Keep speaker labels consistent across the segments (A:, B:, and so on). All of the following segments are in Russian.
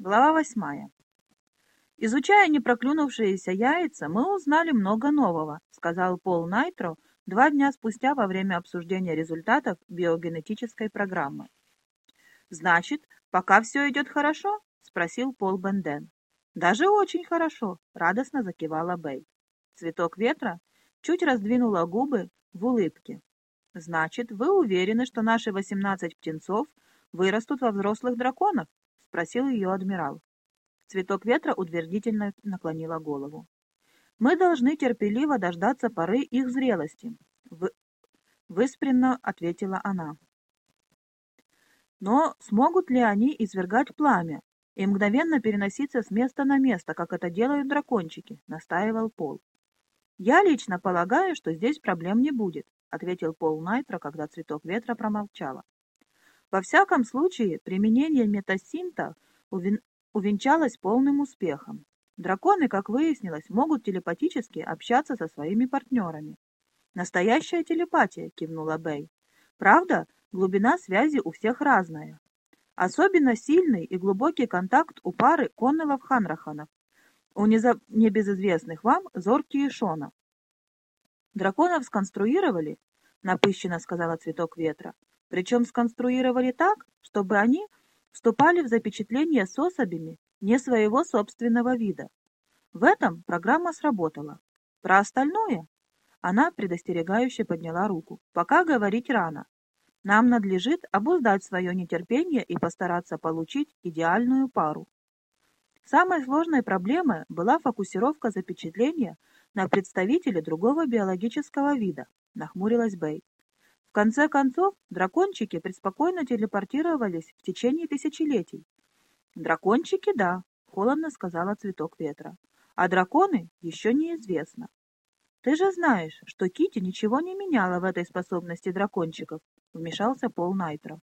A: Глава восьмая. «Изучая непроклюнувшиеся яйца, мы узнали много нового», сказал Пол Найтро два дня спустя во время обсуждения результатов биогенетической программы. «Значит, пока все идет хорошо?» спросил Пол Бенден. «Даже очень хорошо», — радостно закивала Бэй. Цветок ветра чуть раздвинула губы в улыбке. «Значит, вы уверены, что наши восемнадцать птенцов вырастут во взрослых драконов?» — спросил ее адмирал. Цветок ветра утвердительно наклонила голову. «Мы должны терпеливо дождаться поры их зрелости», — выспренно ответила она. «Но смогут ли они извергать пламя и мгновенно переноситься с места на место, как это делают дракончики?» — настаивал Пол. «Я лично полагаю, что здесь проблем не будет», — ответил Пол Найтро, когда цветок ветра промолчала. Во всяком случае, применение метасинта увен... увенчалось полным успехом. Драконы, как выяснилось, могут телепатически общаться со своими партнерами. «Настоящая телепатия», — кивнула Бэй. «Правда, глубина связи у всех разная. Особенно сильный и глубокий контакт у пары Коннелов-Ханраханов, у неза... небезызвестных вам Зорки и Шона. Драконов сконструировали, напыщенно сказала цветок ветра, причем сконструировали так, чтобы они вступали в запечатление с особями не своего собственного вида. В этом программа сработала. Про остальное она предостерегающе подняла руку. Пока говорить рано. Нам надлежит обуздать свое нетерпение и постараться получить идеальную пару. Самой сложной проблемой была фокусировка запечатления на представителе другого биологического вида, нахмурилась Бэй. Конце концов, дракончики преспокойно телепортировались в течение тысячелетий. «Дракончики, да», — холодно сказала цветок ветра. «А драконы еще неизвестно». «Ты же знаешь, что Кити ничего не меняла в этой способности дракончиков», — вмешался Пол Найтро.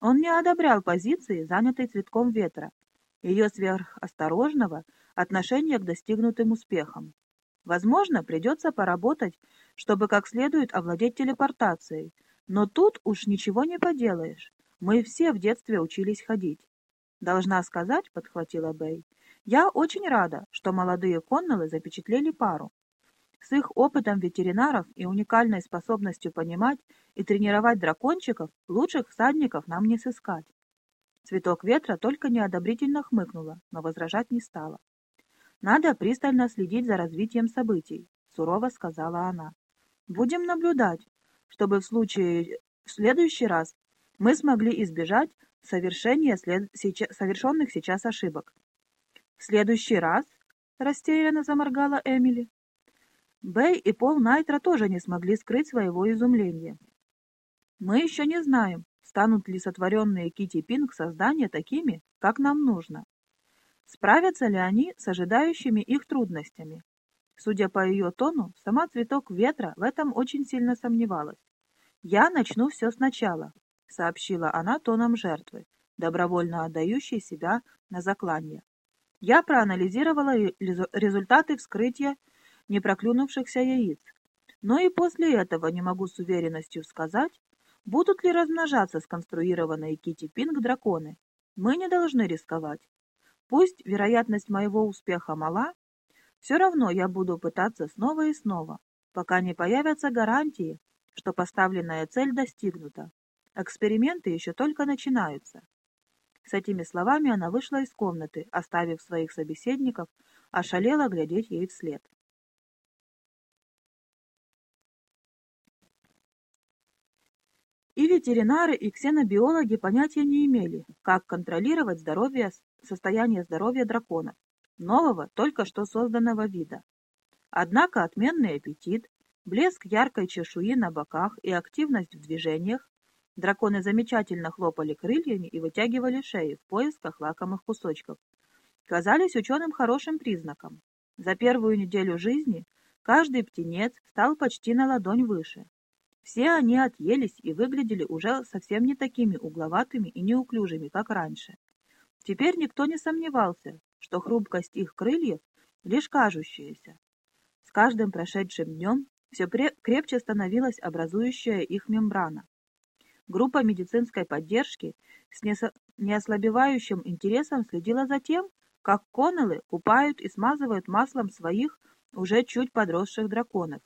A: Он не одобрял позиции, занятой цветком ветра, ее сверхосторожного отношения к достигнутым успехам. Возможно, придется поработать, чтобы как следует овладеть телепортацией, но тут уж ничего не поделаешь. Мы все в детстве учились ходить. Должна сказать, подхватила Бэй, я очень рада, что молодые Коннеллы запечатлели пару. С их опытом ветеринаров и уникальной способностью понимать и тренировать дракончиков лучших всадников нам не сыскать. Цветок ветра только неодобрительно хмыкнула, но возражать не стала. «Надо пристально следить за развитием событий», — сурово сказала она. «Будем наблюдать, чтобы в случае в следующий раз мы смогли избежать совершения след... сейчас... совершенных сейчас ошибок. «В следующий раз?» — растерянно заморгала Эмили. Бэй и Пол Найтра тоже не смогли скрыть своего изумления. «Мы еще не знаем, станут ли сотворенные Кити Пинг создания такими, как нам нужно. Справятся ли они с ожидающими их трудностями, Судя по ее тону, сама цветок ветра в этом очень сильно сомневалась. «Я начну все сначала», — сообщила она тоном жертвы, добровольно отдающей себя на заклание. Я проанализировала результаты вскрытия непроклюнувшихся яиц, но и после этого не могу с уверенностью сказать, будут ли размножаться сконструированные Кити Пинг драконы. Мы не должны рисковать. Пусть вероятность моего успеха мала, все равно я буду пытаться снова и снова, пока не появятся гарантии, что поставленная цель достигнута. Эксперименты еще только начинаются. С этими словами она вышла из комнаты, оставив своих собеседников, ошалела глядеть ей вслед. И ветеринары, и ксенобиологи понятия не имели, как контролировать здоровье, состояние здоровья драконов нового, только что созданного вида. Однако отменный аппетит, блеск яркой чешуи на боках и активность в движениях драконы замечательно хлопали крыльями и вытягивали шеи в поисках лакомых кусочков, казались ученым хорошим признаком. За первую неделю жизни каждый птенец стал почти на ладонь выше. Все они отъелись и выглядели уже совсем не такими угловатыми и неуклюжими, как раньше. Теперь никто не сомневался, что хрупкость их крыльев лишь кажущаяся. С каждым прошедшим днем все крепче становилась образующая их мембрана. Группа медицинской поддержки с неослабевающим интересом следила за тем, как Коннеллы купают и смазывают маслом своих уже чуть подросших драконов.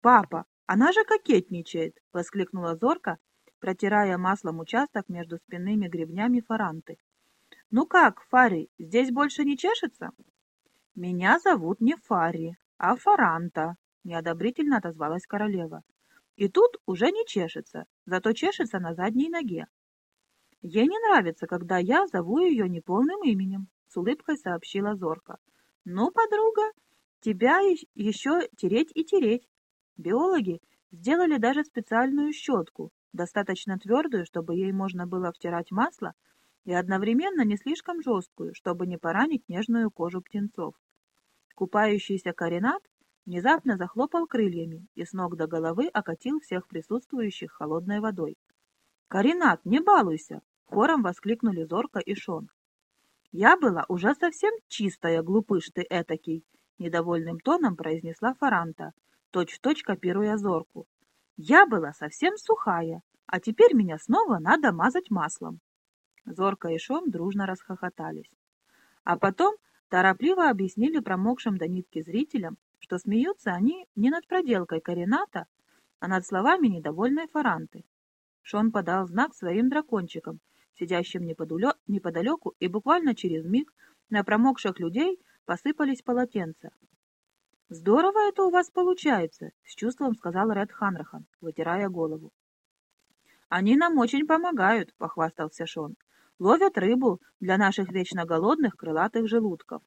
A: «Папа, она же кокетничает!» — воскликнула Зорка, протирая маслом участок между спинными гребнями фаранты. «Ну как, Фари, здесь больше не чешется?» «Меня зовут не Фари, а Фаранта», — неодобрительно отозвалась королева. «И тут уже не чешется, зато чешется на задней ноге. Ей не нравится, когда я зову ее неполным именем», — с улыбкой сообщила Зорка. «Ну, подруга, тебя еще тереть и тереть». Биологи сделали даже специальную щетку, достаточно твердую, чтобы ей можно было втирать масло, и одновременно не слишком жесткую, чтобы не поранить нежную кожу птенцов. Купающийся Каринат внезапно захлопал крыльями и с ног до головы окатил всех присутствующих холодной водой. «Каринат, не балуйся!» — хором воскликнули Зорка и Шон. «Я была уже совсем чистая, глупыш ты этакий!» — недовольным тоном произнесла Фаранта, точь-в-точь -точь копируя Зорку. «Я была совсем сухая, а теперь меня снова надо мазать маслом!» Зорка и Шон дружно расхохотались. А потом торопливо объяснили промокшим до нитки зрителям, что смеются они не над проделкой Карината, а над словами недовольной Фаранты. Шон подал знак своим дракончикам, сидящим неподалеку, и буквально через миг на промокших людей посыпались полотенца. «Здорово это у вас получается», — с чувством сказал Ред Ханрахан, вытирая голову. «Они нам очень помогают», — похвастался Шон ловят рыбу для наших вечно голодных крылатых желудков.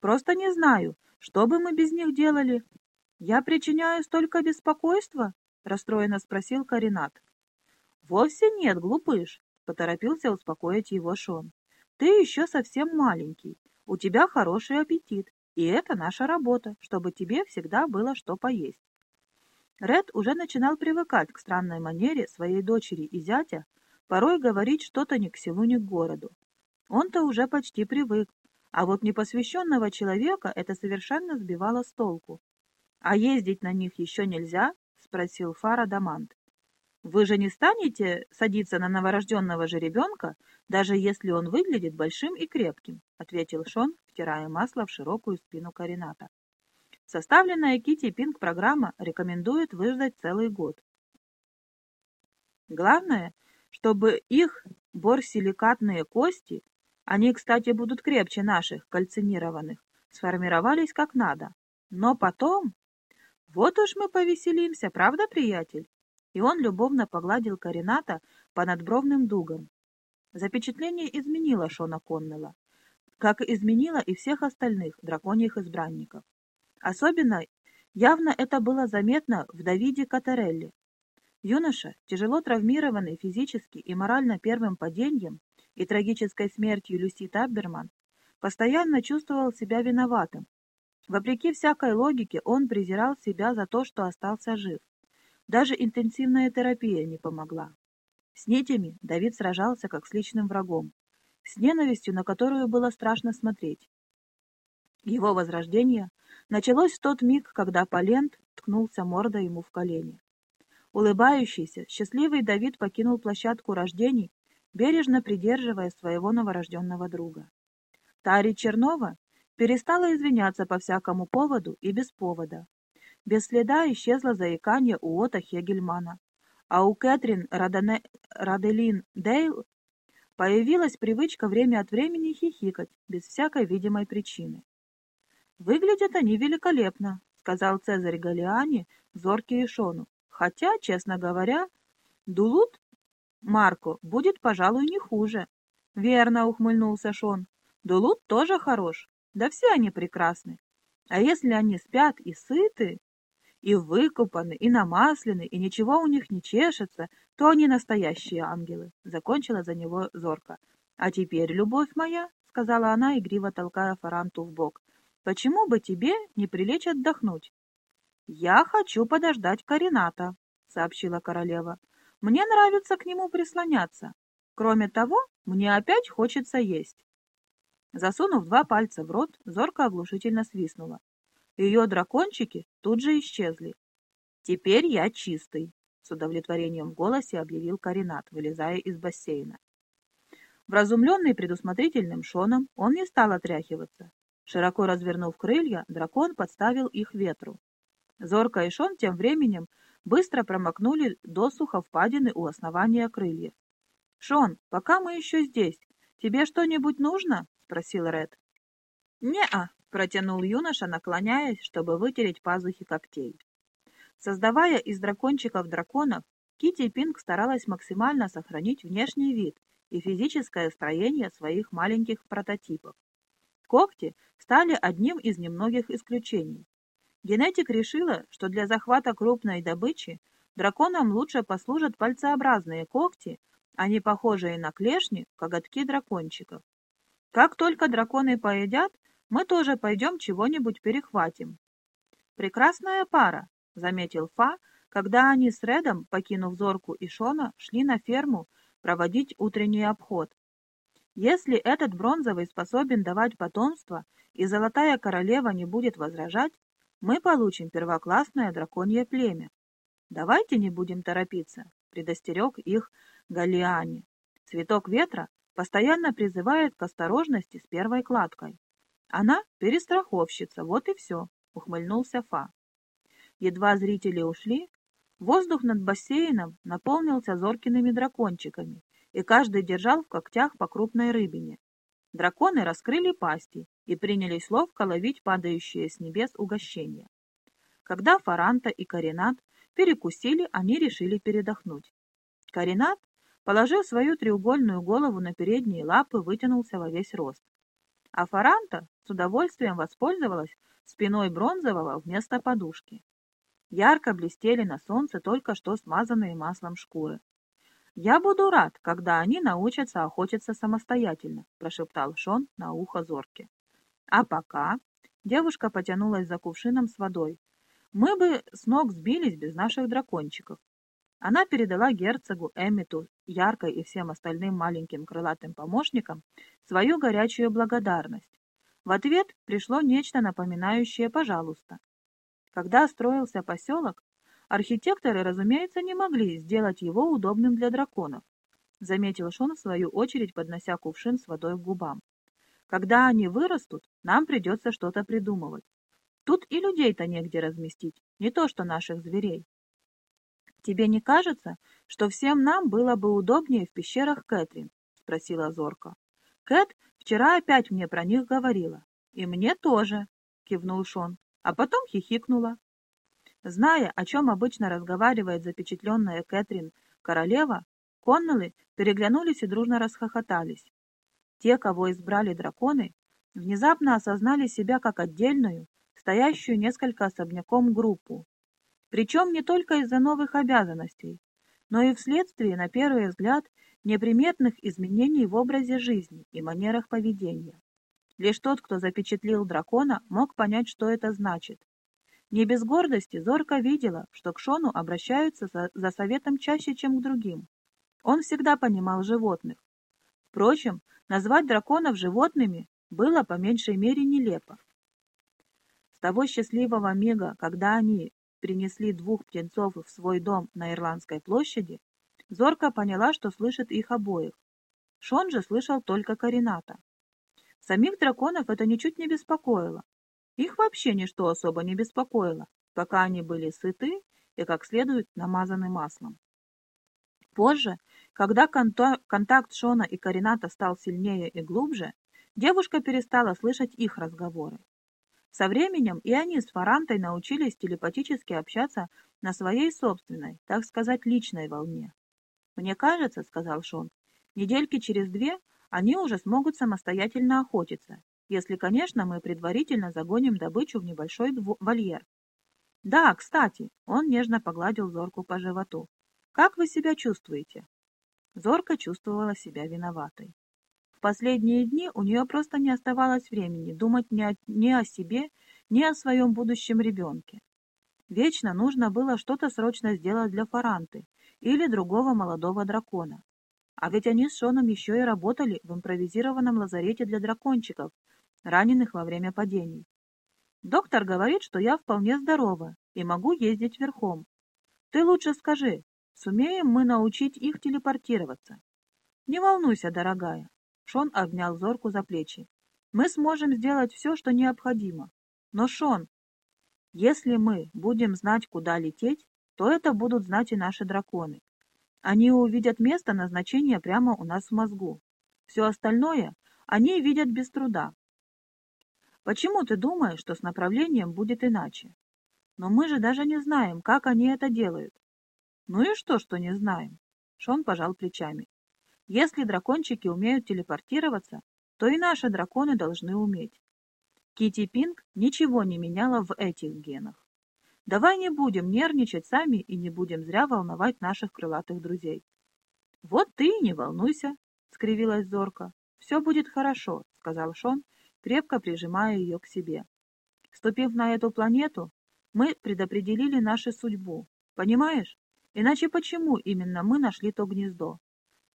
A: Просто не знаю, что бы мы без них делали. Я причиняю столько беспокойства? Расстроенно спросил Каринат. Вовсе нет, глупыш, поторопился успокоить его Шон. Ты еще совсем маленький, у тебя хороший аппетит, и это наша работа, чтобы тебе всегда было что поесть. Ред уже начинал привыкать к странной манере своей дочери и зятя порой говорить что-то ни к селу, ни к городу. Он-то уже почти привык, а вот непосвященного человека это совершенно сбивало с толку. «А ездить на них еще нельзя?» — спросил Фара Дамант. «Вы же не станете садиться на новорожденного жеребенка, даже если он выглядит большим и крепким», — ответил Шон, втирая масло в широкую спину Карината. Составленная Кити Пинг программа рекомендует выждать целый год. Главное, чтобы их борсиликатные кости, они, кстати, будут крепче наших, кальцинированных, сформировались как надо. Но потом... Вот уж мы повеселимся, правда, приятель? И он любовно погладил Карината по надбровным дугам. Запечатление изменило Шона Коннелла, как изменило и всех остальных драконьих избранников. Особенно явно это было заметно в Давиде Катарелли, Юноша, тяжело травмированный физически и морально первым падением и трагической смертью Люси Табберман, постоянно чувствовал себя виноватым. Вопреки всякой логике, он презирал себя за то, что остался жив. Даже интенсивная терапия не помогла. С нитями Давид сражался как с личным врагом, с ненавистью, на которую было страшно смотреть. Его возрождение началось в тот миг, когда Полент ткнулся мордой ему в колени. Улыбающийся, счастливый Давид покинул площадку рождений, бережно придерживая своего новорожденного друга. Тари Чернова перестала извиняться по всякому поводу и без повода. Без следа исчезло заикание у Ота Хегельмана, а у Кэтрин Радане... Раделин Дейл появилась привычка время от времени хихикать без всякой видимой причины. «Выглядят они великолепно», — сказал Цезарь Галиани, зоркий и Шону, Хотя, честно говоря, Дулут Марко будет, пожалуй, не хуже. Верно, ухмыльнулся Шон. Дулут тоже хорош. Да все они прекрасны. А если они спят и сыты, и выкупаны, и намаслены, и ничего у них не чешется, то они настоящие ангелы, — закончила за него зорко. — А теперь, любовь моя, — сказала она, игриво толкая Фаранту в бок, — почему бы тебе не прилечь отдохнуть? «Я хочу подождать Карината», — сообщила королева. «Мне нравится к нему прислоняться. Кроме того, мне опять хочется есть». Засунув два пальца в рот, зорко оглушительно свистнула. Ее дракончики тут же исчезли. «Теперь я чистый», с удовлетворением в голосе объявил Каринат, вылезая из бассейна. Вразумленный предусмотрительным Шоном, он не стал отряхиваться. Широко развернув крылья, дракон подставил их ветру. Зорка и Шон тем временем быстро промокнули досуха впадины у основания крыльев. «Шон, пока мы еще здесь, тебе что-нибудь нужно?» — спросил Ред. «Не-а», — протянул юноша, наклоняясь, чтобы вытереть пазухи когтей. Создавая из дракончиков драконов, Кити Пинг старалась максимально сохранить внешний вид и физическое строение своих маленьких прототипов. Когти стали одним из немногих исключений. Генетик решила, что для захвата крупной добычи драконам лучше послужат пальцеобразные когти, а не похожие на клешни коготки дракончиков. Как только драконы поедят, мы тоже пойдем чего-нибудь перехватим. Прекрасная пара, — заметил Фа, когда они с Редом, покинув Зорку и Шона, шли на ферму проводить утренний обход. Если этот бронзовый способен давать потомство, и Золотая Королева не будет возражать, мы получим первоклассное драконье племя. Давайте не будем торопиться, предостерег их Галиане. Цветок ветра постоянно призывает к осторожности с первой кладкой. Она перестраховщица, вот и все, ухмыльнулся Фа. Едва зрители ушли, воздух над бассейном наполнился зоркиными дракончиками, и каждый держал в когтях по крупной рыбине. Драконы раскрыли пасти и принялись ловко ловить падающие с небес угощения. Когда Фаранта и Каринат перекусили, они решили передохнуть. Каринат, положив свою треугольную голову на передние лапы, вытянулся во весь рост. А Фаранта с удовольствием воспользовалась спиной бронзового вместо подушки. Ярко блестели на солнце только что смазанные маслом шкуры. «Я буду рад, когда они научатся охотиться самостоятельно», — прошептал Шон на ухо Зорке. «А пока...» — девушка потянулась за кувшином с водой. «Мы бы с ног сбились без наших дракончиков». Она передала герцогу Эмиту, Яркой и всем остальным маленьким крылатым помощникам свою горячую благодарность. В ответ пришло нечто напоминающее «пожалуйста». Когда строился поселок, архитекторы, разумеется, не могли сделать его удобным для драконов, заметил Шон в свою очередь, поднося кувшин с водой к губам. Когда они вырастут, нам придется что-то придумывать. Тут и людей-то негде разместить, не то что наших зверей. Тебе не кажется, что всем нам было бы удобнее в пещерах Кэтрин? спросила Зорка. Кэт вчера опять мне про них говорила. И мне тоже, кивнул Шон а потом хихикнула. Зная, о чем обычно разговаривает запечатленная Кэтрин королева, Коннеллы переглянулись и дружно расхохотались. Те, кого избрали драконы, внезапно осознали себя как отдельную, стоящую несколько особняком группу. Причем не только из-за новых обязанностей, но и вследствие, на первый взгляд, неприметных изменений в образе жизни и манерах поведения. Лишь тот, кто запечатлил дракона, мог понять, что это значит. Не без гордости Зорка видела, что к Шону обращаются за, за советом чаще, чем к другим. Он всегда понимал животных. Впрочем, назвать драконов животными было по меньшей мере нелепо. С того счастливого мига, когда они принесли двух птенцов в свой дом на Ирландской площади, Зорка поняла, что слышит их обоих. Шон же слышал только Карината. Самих драконов это ничуть не беспокоило. Их вообще ничто особо не беспокоило, пока они были сыты и как следует намазаны маслом. Позже, когда контакт Шона и Карината стал сильнее и глубже, девушка перестала слышать их разговоры. Со временем и они с Фарантой научились телепатически общаться на своей собственной, так сказать, личной волне. «Мне кажется, — сказал Шон, — недельки через две они уже смогут самостоятельно охотиться, если, конечно, мы предварительно загоним добычу в небольшой вольер. Да, кстати, он нежно погладил Зорку по животу. Как вы себя чувствуете? Зорка чувствовала себя виноватой. В последние дни у нее просто не оставалось времени думать ни о, ни о себе, ни о своем будущем ребенке. Вечно нужно было что-то срочно сделать для Фаранты или другого молодого дракона. А ведь они с Шоном еще и работали в импровизированном лазарете для дракончиков, раненых во время падений. Доктор говорит, что я вполне здорова и могу ездить верхом. Ты лучше скажи, Сумеем мы научить их телепортироваться. Не волнуйся, дорогая. Шон обнял Зорку за плечи. Мы сможем сделать все, что необходимо. Но, Шон, если мы будем знать, куда лететь, то это будут знать и наши драконы. Они увидят место назначения прямо у нас в мозгу. Все остальное они видят без труда. Почему ты думаешь, что с направлением будет иначе? Но мы же даже не знаем, как они это делают. Ну и что, что не знаем? Шон пожал плечами. Если дракончики умеют телепортироваться, то и наши драконы должны уметь. Кити Пинг ничего не меняла в этих генах. Давай не будем нервничать сами и не будем зря волновать наших крылатых друзей. Вот ты и не волнуйся, — скривилась Зорка. «Все будет хорошо», — сказал Шон, крепко прижимая ее к себе. «Ступив на эту планету, мы предопределили нашу судьбу, понимаешь? Иначе почему именно мы нашли то гнездо?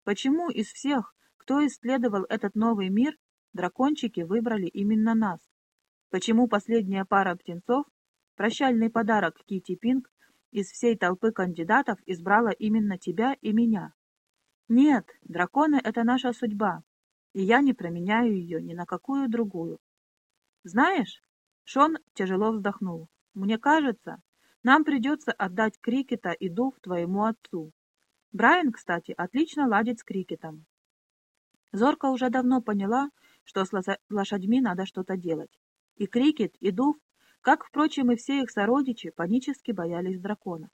A: Почему из всех, кто исследовал этот новый мир, дракончики выбрали именно нас? Почему последняя пара птенцов, прощальный подарок Кити Пинг, из всей толпы кандидатов избрала именно тебя и меня? Нет, драконы — это наша судьба, и я не променяю ее ни на какую другую. Знаешь, Шон тяжело вздохнул. Мне кажется, нам придется отдать Крикета и Дув твоему отцу. Брайан, кстати, отлично ладит с Крикетом. Зорка уже давно поняла, что с лошадьми надо что-то делать. И Крикет, и Дув, как, впрочем, и все их сородичи, панически боялись дракона.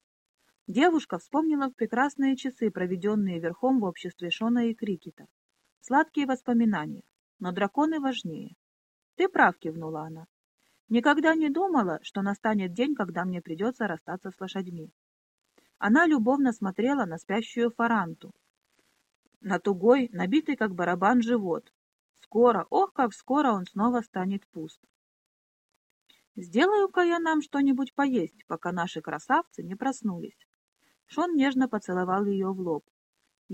A: Девушка вспомнила прекрасные часы, проведенные верхом в обществе Шона и Крикета. Сладкие воспоминания, но драконы важнее. «Ты прав», — кивнула она. «Никогда не думала, что настанет день, когда мне придется расстаться с лошадьми». Она любовно смотрела на спящую фаранту, на тугой, набитый как барабан живот. Скоро, ох, как скоро он снова станет пуст. «Сделаю-ка я нам что-нибудь поесть, пока наши красавцы не проснулись». Шон нежно поцеловал ее в лоб.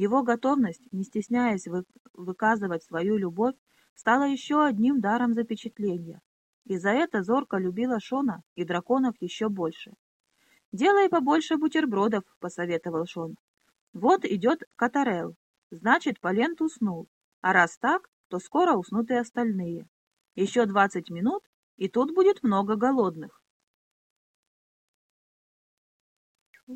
A: Его готовность, не стесняясь вы... выказывать свою любовь, стала еще одним даром запечатления. И за это Зорка любила Шона и драконов еще больше. «Делай побольше бутербродов», — посоветовал Шон. «Вот идет Катарел. Значит, Полент уснул. А раз так, то скоро уснут и остальные. Еще двадцать минут, и тут будет много голодных.